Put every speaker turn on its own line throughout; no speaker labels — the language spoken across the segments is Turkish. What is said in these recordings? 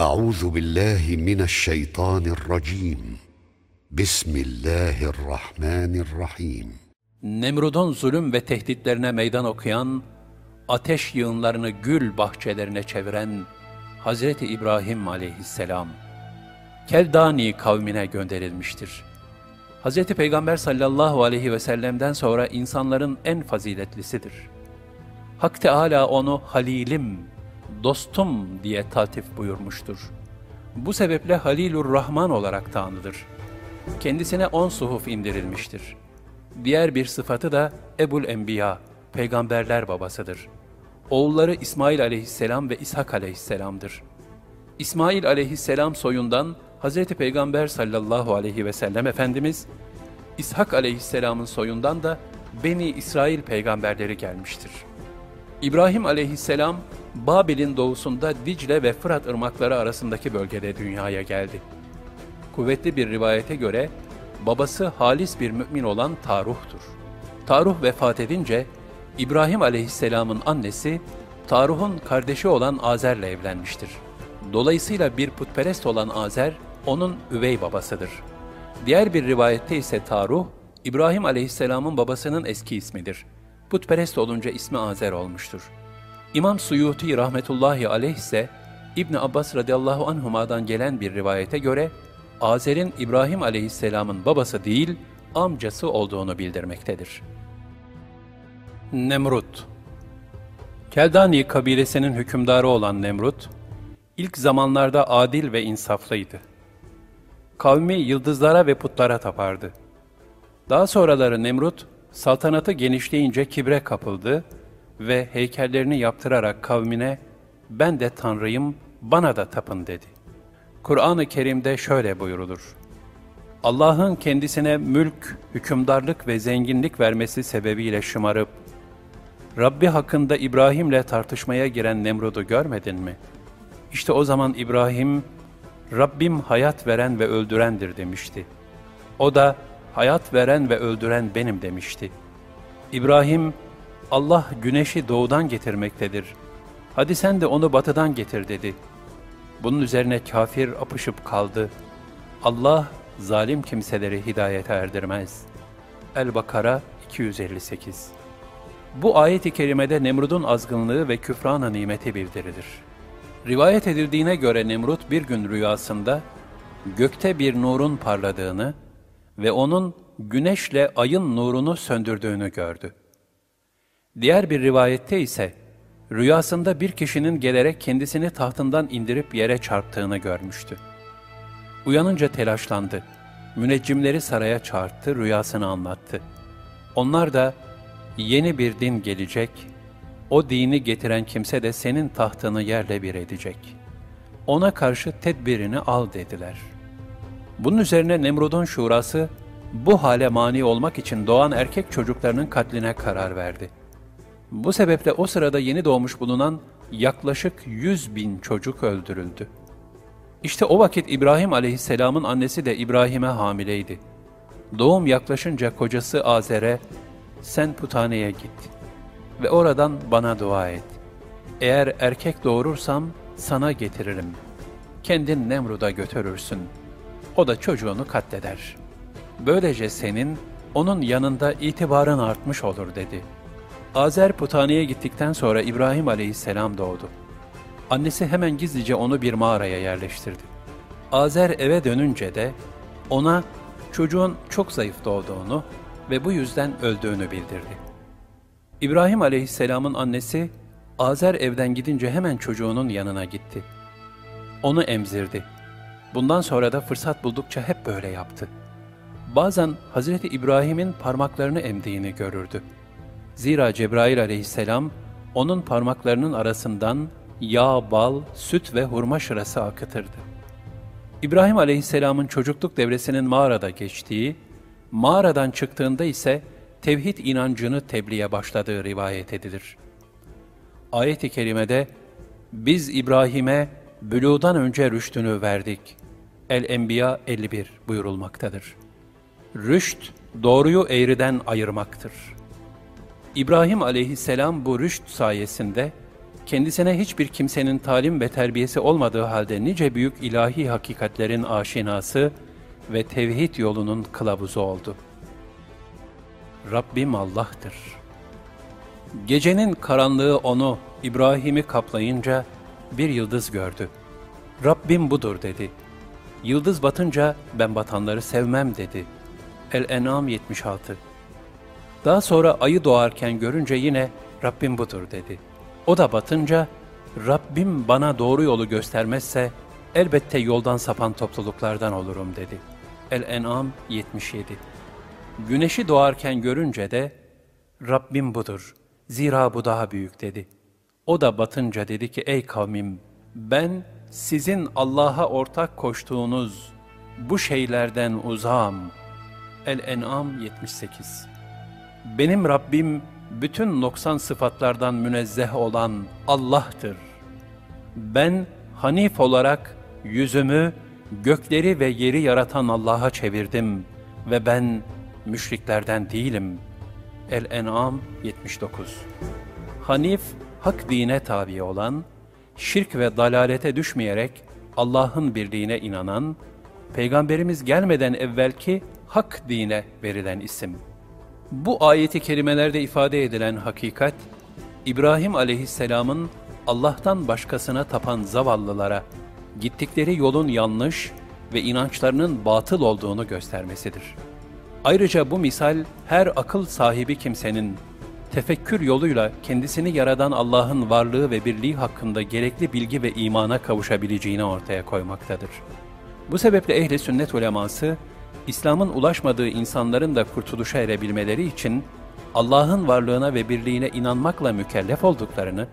أعوذ بالله من الشيطان الرجيم بسم الله الرحمن الرحيم
Nemrud'un zulüm ve tehditlerine meydan okuyan, ateş yığınlarını gül bahçelerine çeviren Hazreti İbrahim aleyhisselam, Keldani kavmine gönderilmiştir. Hazreti Peygamber sallallahu aleyhi ve sellem'den sonra insanların en faziletlisidir. Hak Teâlâ onu Halilim, dostum diye tatif buyurmuştur. Bu sebeple Halilur Rahman olarak da anılır. Kendisine on suhuf indirilmiştir. Diğer bir sıfatı da Ebul Enbiya, peygamberler babasıdır. Oğulları İsmail aleyhisselam ve İshak aleyhisselamdır. İsmail aleyhisselam soyundan Hz. Peygamber sallallahu aleyhi ve sellem Efendimiz, İshak aleyhisselamın soyundan da Beni İsrail peygamberleri gelmiştir. İbrahim aleyhisselam, Babil'in doğusunda Dicle ve Fırat ırmakları arasındaki bölgede dünyaya geldi. Kuvvetli bir rivayete göre babası halis bir mümin olan Taruh'tur. Taruh vefat edince İbrahim aleyhisselamın annesi Taruh'un kardeşi olan Azer'le evlenmiştir. Dolayısıyla bir putperest olan Azer onun üvey babasıdır. Diğer bir rivayette ise Taruh, İbrahim aleyhisselamın babasının eski ismidir. Putperest olunca ismi Azer olmuştur. İmam Suyuti rahmetullahi aleyh ise İbn Abbas radıyallahu anhuma'dan gelen bir rivayete göre Azer'in İbrahim aleyhisselamın babası değil, amcası olduğunu bildirmektedir. Nemrut Keldani kabilesinin hükümdarı olan Nemrut, ilk zamanlarda adil ve insaflıydı. Kavmi yıldızlara ve putlara tapardı. Daha sonraları Nemrut, saltanatı genişleyince kibre kapıldı ve heykellerini yaptırarak kavmine, ben de Tanrıyım, bana da tapın dedi. Kur'an-ı Kerim'de şöyle buyurulur. Allah'ın kendisine mülk, hükümdarlık ve zenginlik vermesi sebebiyle şımarıp, Rabbi hakkında İbrahim'le tartışmaya giren Nemrud'u görmedin mi? İşte o zaman İbrahim, Rabbim hayat veren ve öldürendir demişti. O da, hayat veren ve öldüren benim demişti. İbrahim, Allah güneşi doğudan getirmektedir. Hadi sen de onu batıdan getir dedi. Bunun üzerine kafir apışıp kaldı. Allah zalim kimseleri hidayete erdirmez. El-Bakara 258 Bu ayet-i kerimede Nemrud'un azgınlığı ve küfrana nimeti bildirilir. Rivayet edildiğine göre Nemrut bir gün rüyasında gökte bir nurun parladığını ve onun güneşle ayın nurunu söndürdüğünü gördü. Diğer bir rivayette ise rüyasında bir kişinin gelerek kendisini tahtından indirip yere çarptığını görmüştü. Uyanınca telaşlandı. Müneccimleri saraya çağırttı, rüyasını anlattı. Onlar da yeni bir din gelecek, o dini getiren kimse de senin tahtını yerle bir edecek. Ona karşı tedbirini al dediler. Bunun üzerine Nemrud'un şurası, bu hale mani olmak için doğan erkek çocuklarının katline karar verdi. Bu sebeple o sırada yeni doğmuş bulunan yaklaşık yüz bin çocuk öldürüldü. İşte o vakit İbrahim aleyhisselamın annesi de İbrahim'e hamileydi. Doğum yaklaşınca kocası Azer'e, sen putaneye git ve oradan bana dua et. Eğer erkek doğurursam sana getiririm. Kendin Nemrud'a götürürsün. O da çocuğunu katleder. Böylece senin onun yanında itibarın artmış olur dedi. Azer Putani'ye gittikten sonra İbrahim aleyhisselam doğdu. Annesi hemen gizlice onu bir mağaraya yerleştirdi. Azer eve dönünce de ona çocuğun çok zayıf doğduğunu ve bu yüzden öldüğünü bildirdi. İbrahim aleyhisselamın annesi Azer evden gidince hemen çocuğunun yanına gitti. Onu emzirdi. Bundan sonra da fırsat buldukça hep böyle yaptı. Bazen Hazreti İbrahim'in parmaklarını emdiğini görürdü. Zira Cebrail aleyhisselam onun parmaklarının arasından yağ, bal, süt ve hurma şırası akıtırdı. İbrahim aleyhisselamın çocukluk devresinin mağarada geçtiği, mağaradan çıktığında ise tevhid inancını tebliğe başladığı rivayet edilir. Ayet-i kerimede biz İbrahim'e bülûdan önce rüştünü verdik. El-Enbiya 51 buyurulmaktadır. Rüşt, doğruyu eğriden ayırmaktır. İbrahim aleyhisselam bu rüşt sayesinde kendisine hiçbir kimsenin talim ve terbiyesi olmadığı halde nice büyük ilahi hakikatlerin aşinası ve tevhid yolunun kılavuzu oldu. Rabbim Allah'tır. Gecenin karanlığı onu, İbrahim'i kaplayınca bir yıldız gördü. Rabbim budur dedi. Yıldız batınca ben batanları sevmem dedi. El-En'am 76 Daha sonra ayı doğarken görünce yine Rabbim budur dedi. O da batınca Rabbim bana doğru yolu göstermezse elbette yoldan sapan topluluklardan olurum dedi. El-En'am 77 Güneşi doğarken görünce de Rabbim budur, zira bu daha büyük dedi. O da batınca dedi ki ey kavmim ben sizin Allah'a ortak koştuğunuz bu şeylerden uzağım. El-En'am 78 Benim Rabbim bütün noksan sıfatlardan münezzeh olan Allah'tır. Ben Hanif olarak yüzümü gökleri ve yeri yaratan Allah'a çevirdim ve ben müşriklerden değilim. El-En'am 79 Hanif, hak dine tabi olan, şirk ve dalalete düşmeyerek Allah'ın birliğine inanan, Peygamberimiz gelmeden evvelki hak dine verilen isim. Bu ayeti kerimelerde ifade edilen hakikat, İbrahim aleyhisselamın Allah'tan başkasına tapan zavallılara gittikleri yolun yanlış ve inançlarının batıl olduğunu göstermesidir. Ayrıca bu misal her akıl sahibi kimsenin tefekkür yoluyla kendisini yaradan Allah'ın varlığı ve birliği hakkında gerekli bilgi ve imana kavuşabileceğini ortaya koymaktadır. Bu sebeple ehli sünnet uleması, İslam'ın ulaşmadığı insanların da kurtuluşa erebilmeleri için Allah'ın varlığına ve birliğine inanmakla mükellef olduklarını,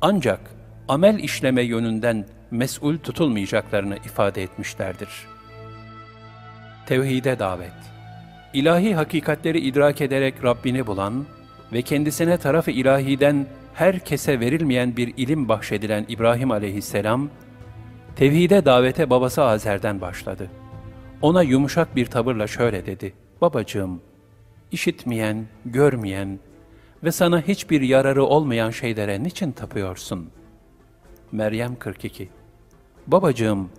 ancak amel işleme yönünden mesul tutulmayacaklarını ifade etmişlerdir. Tevhide davet İlahi hakikatleri idrak ederek Rabbini bulan ve kendisine tarafı ilahiden herkese verilmeyen bir ilim bahşedilen İbrahim aleyhisselam, tevhide davete babası Azer'den başladı. Ona yumuşak bir tavırla şöyle dedi, Babacığım, işitmeyen, görmeyen ve sana hiçbir yararı olmayan şeylere niçin tapıyorsun? Meryem 42 Babacığım,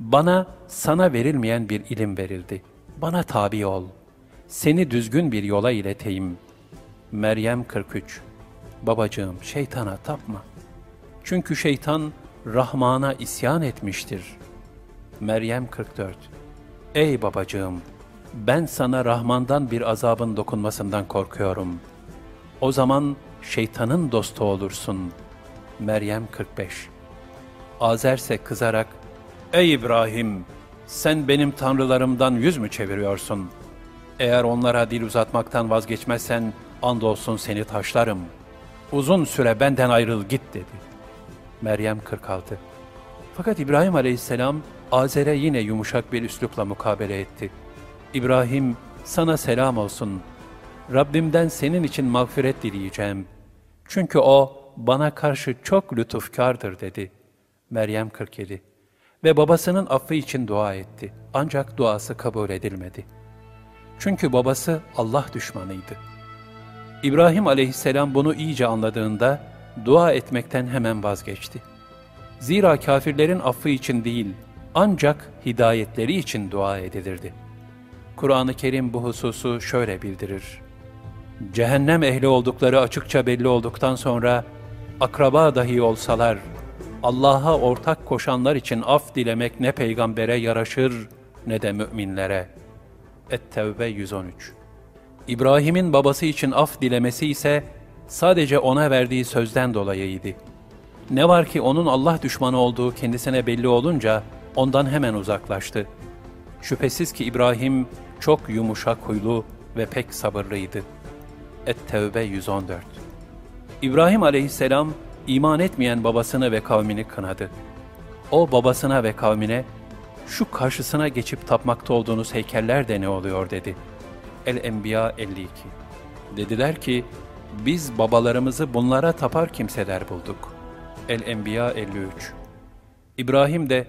bana sana verilmeyen bir ilim verildi. Bana tabi ol. Seni düzgün bir yola ileteyim. Meryem 43 Babacığım şeytana tapma. Çünkü şeytan Rahman'a isyan etmiştir. Meryem 44 Ey babacığım! Ben sana Rahman'dan bir azabın dokunmasından korkuyorum. O zaman şeytanın dostu olursun. Meryem 45 Azerse kızarak, Ey İbrahim! Sen benim tanrılarımdan yüz mü çeviriyorsun? Eğer onlara dil uzatmaktan vazgeçmezsen, andolsun seni taşlarım. Uzun süre benden ayrıl git dedi. Meryem 46 Fakat İbrahim aleyhisselam, Azer'e yine yumuşak bir üslupla mukabele etti. İbrahim, sana selam olsun. Rabbimden senin için mağfiret dileyeceğim. Çünkü o bana karşı çok lütufkardır dedi. Meryem 47 Ve babasının affı için dua etti. Ancak duası kabul edilmedi. Çünkü babası Allah düşmanıydı. İbrahim aleyhisselam bunu iyice anladığında dua etmekten hemen vazgeçti. Zira kafirlerin affı için değil, ancak hidayetleri için dua edilirdi. Kur'an-ı Kerim bu hususu şöyle bildirir. Cehennem ehli oldukları açıkça belli olduktan sonra, akraba dahi olsalar, Allah'a ortak koşanlar için af dilemek ne peygambere yaraşır ne de müminlere. Et-Tevbe 113 İbrahim'in babası için af dilemesi ise sadece ona verdiği sözden dolayıydı. Ne var ki onun Allah düşmanı olduğu kendisine belli olunca ondan hemen uzaklaştı. Şüphesiz ki İbrahim çok yumuşak huylu ve pek sabırlıydı. Et-Tevbe 114 İbrahim aleyhisselam iman etmeyen babasını ve kavmini kınadı. O babasına ve kavmine, şu karşısına geçip tapmakta olduğunuz heykeller de ne oluyor dedi. El-Enbiya 52 Dediler ki, biz babalarımızı bunlara tapar kimseler bulduk. El-Enbiya 53 İbrahim de,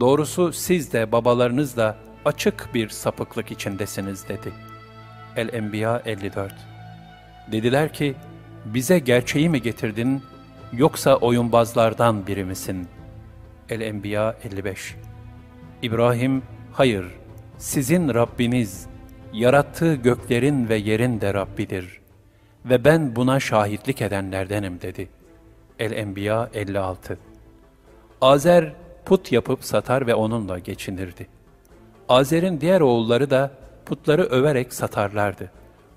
doğrusu siz de babalarınız da açık bir sapıklık içindesiniz dedi. El-Enbiya 54 Dediler ki, bize gerçeği mi getirdin, yoksa oyunbazlardan biri misin? El-Enbiya 55 İbrahim, hayır, sizin Rabbiniz, yarattığı göklerin ve yerin de Rabbidir. Ve ben buna şahitlik edenlerdenim dedi. El-Enbiya 56 Azer, put yapıp satar ve onunla geçinirdi. Azer'in diğer oğulları da putları överek satarlardı.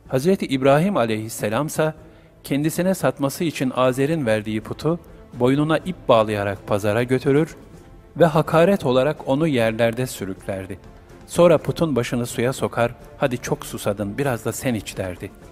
Hz. İbrahim aleyhisselamsa kendisine satması için Azer'in verdiği putu boynuna ip bağlayarak pazara götürür ve hakaret olarak onu yerlerde sürüklerdi. Sonra putun başını suya sokar, hadi çok susadın biraz da sen iç derdi.''